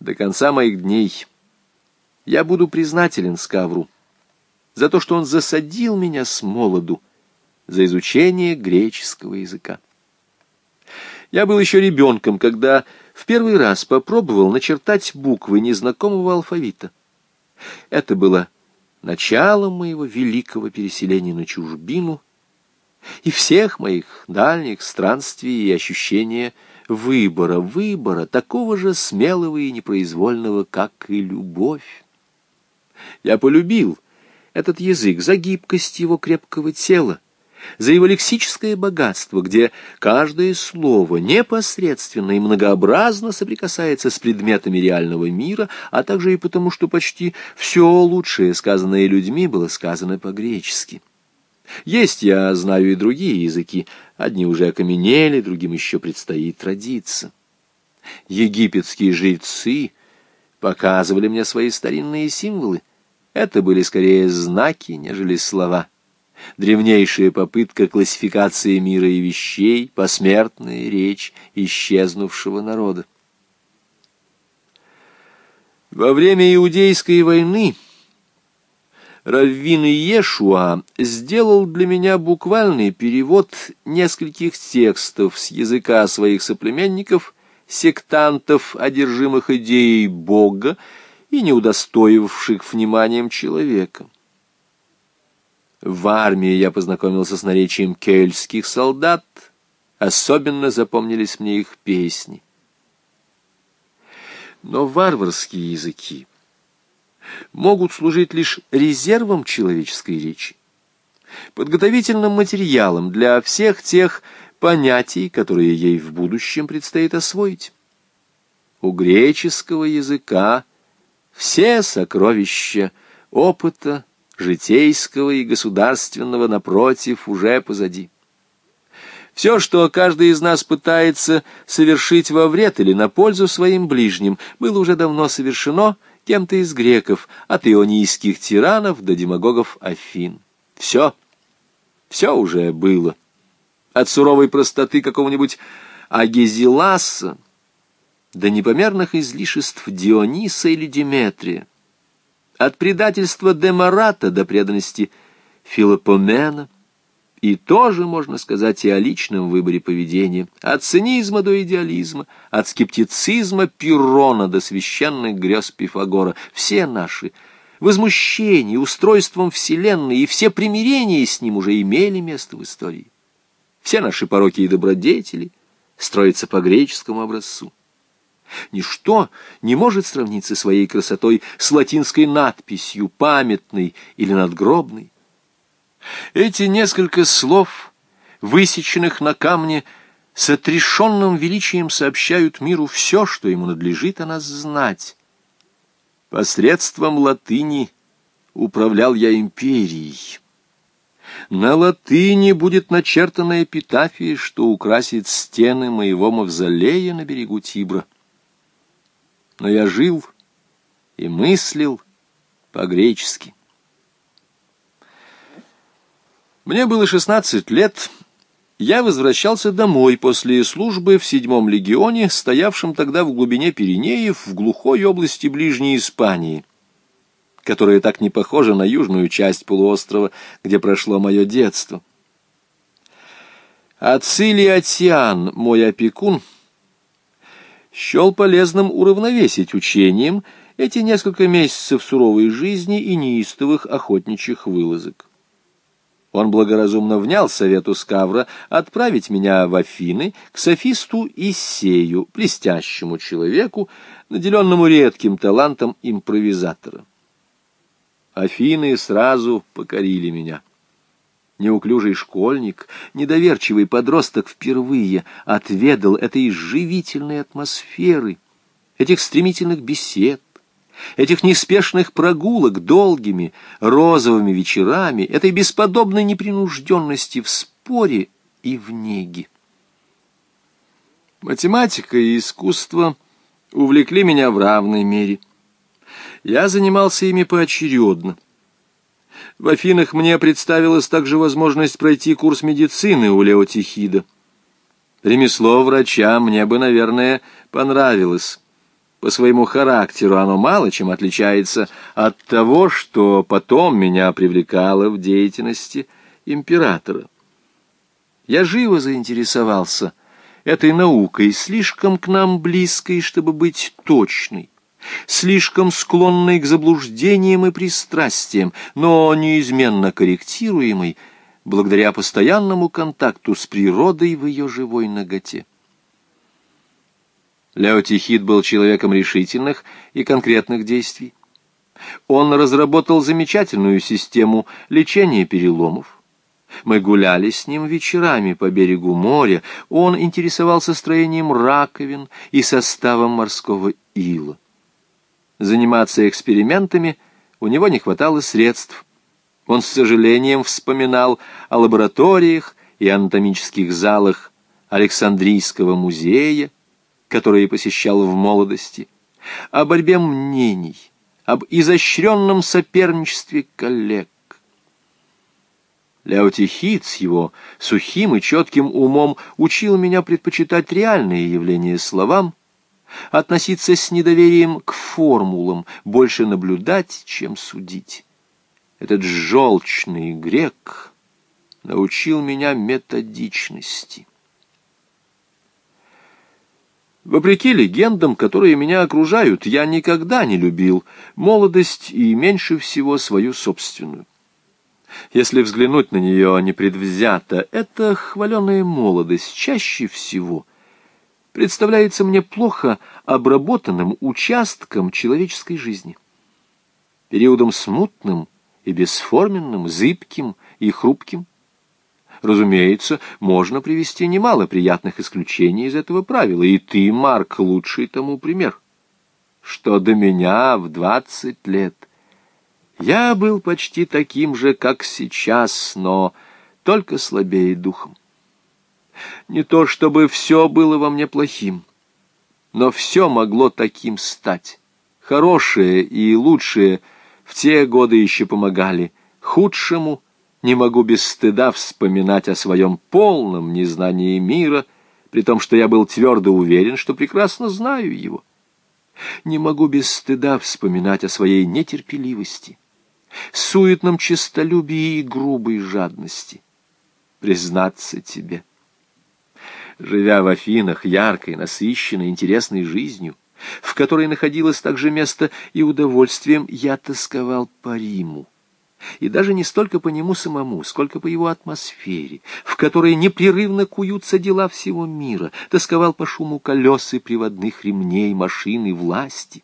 До конца моих дней я буду признателен Скавру за то, что он засадил меня с молоду за изучение греческого языка. Я был еще ребенком, когда в первый раз попробовал начертать буквы незнакомого алфавита. Это было началом моего великого переселения на чужбину и всех моих дальних странствий и ощущения выбора, выбора, такого же смелого и непроизвольного, как и любовь. Я полюбил этот язык за гибкость его крепкого тела, за его лексическое богатство, где каждое слово непосредственно и многообразно соприкасается с предметами реального мира, а также и потому, что почти все лучшее, сказанное людьми, было сказано по-гречески. Есть, я знаю, и другие языки. Одни уже окаменели, другим еще предстоит родиться. Египетские жрецы показывали мне свои старинные символы. Это были скорее знаки, нежели слова. Древнейшая попытка классификации мира и вещей, посмертная речь исчезнувшего народа. Во время Иудейской войны Раввин Иешуа сделал для меня буквальный перевод нескольких текстов с языка своих соплеменников, сектантов, одержимых идеей Бога и не удостоивавших вниманием человека. В армии я познакомился с наречием кельтских солдат, особенно запомнились мне их песни. Но варварские языки могут служить лишь резервом человеческой речи, подготовительным материалом для всех тех понятий, которые ей в будущем предстоит освоить. У греческого языка все сокровища опыта, житейского и государственного, напротив, уже позади. Все, что каждый из нас пытается совершить во вред или на пользу своим ближним, было уже давно совершено кем-то из греков, от ионийских тиранов до демагогов Афин. Все, все уже было. От суровой простоты какого-нибудь Агезиласа до непомерных излишеств Диониса или Диметрия. От предательства Демарата до преданности Филопомена – и тоже, можно сказать, и о личном выборе поведения, от цинизма до идеализма, от скептицизма Пирона до священных грез Пифагора. Все наши возмущения устройством Вселенной и все примирения с ним уже имели место в истории. Все наши пороки и добродетели строятся по греческому образцу. Ничто не может сравниться своей красотой с латинской надписью, памятной или надгробной. Эти несколько слов, высеченных на камне, с отрешенным величием сообщают миру все, что ему надлежит о нас знать. Посредством латыни управлял я империей. На латыни будет начертана эпитафия, что украсит стены моего мавзолея на берегу Тибра. Но я жил и мыслил по-гречески. Мне было шестнадцать лет. Я возвращался домой после службы в седьмом легионе, стоявшем тогда в глубине Пиренеев, в глухой области ближней Испании, которая так не похожа на южную часть полуострова, где прошло мое детство. Ацилиатиан, мой опекун, счел полезным уравновесить учением эти несколько месяцев суровой жизни и неистовых охотничьих вылазок. Он благоразумно внял совету Скавра отправить меня в Афины к софисту Исею, блестящему человеку, наделенному редким талантом импровизатора. Афины сразу покорили меня. Неуклюжий школьник, недоверчивый подросток впервые отведал этой живительной атмосферы, этих стремительных бесед, этих неспешных прогулок долгими розовыми вечерами, этой бесподобной непринужденности в споре и в неге. Математика и искусство увлекли меня в равной мере. Я занимался ими поочередно. В Афинах мне представилась также возможность пройти курс медицины у Леотихида. Ремесло врача мне бы, наверное, понравилось. По своему характеру оно мало чем отличается от того, что потом меня привлекало в деятельности императора. Я живо заинтересовался этой наукой, слишком к нам близкой, чтобы быть точной, слишком склонной к заблуждениям и пристрастиям, но неизменно корректируемой благодаря постоянному контакту с природой в ее живой ноготе. Леотихид был человеком решительных и конкретных действий. Он разработал замечательную систему лечения переломов. Мы гуляли с ним вечерами по берегу моря, он интересовался строением раковин и составом морского ила. Заниматься экспериментами у него не хватало средств. Он с сожалением вспоминал о лабораториях и анатомических залах Александрийского музея, которые посещал в молодости, о борьбе мнений, об изощренном соперничестве коллег. Ляотихит с его сухим и четким умом учил меня предпочитать реальные явления словам, относиться с недоверием к формулам, больше наблюдать, чем судить. Этот желчный грек научил меня методичности. Вопреки легендам, которые меня окружают, я никогда не любил молодость и меньше всего свою собственную. Если взглянуть на нее непредвзято, эта хваленая молодость чаще всего представляется мне плохо обработанным участком человеческой жизни, периодом смутным и бесформенным, зыбким и хрупким, Разумеется, можно привести немало приятных исключений из этого правила, и ты, Марк, лучший тому пример. Что до меня в двадцать лет. Я был почти таким же, как сейчас, но только слабее духом. Не то чтобы все было во мне плохим, но все могло таким стать. Хорошее и лучшее в те годы еще помогали, худшему — не могу без стыда вспоминать о своем полном незнании мира, при том, что я был твердо уверен, что прекрасно знаю его. Не могу без стыда вспоминать о своей нетерпеливости, суетном честолюбии и грубой жадности. Признаться тебе, живя в Афинах яркой, насыщенной, интересной жизнью, в которой находилось также место и удовольствием, я тосковал по Риму и даже не столько по нему самому, сколько по его атмосфере, в которой непрерывно куются дела всего мира, тосковал по шуму колес и приводных ремней, машин и власти.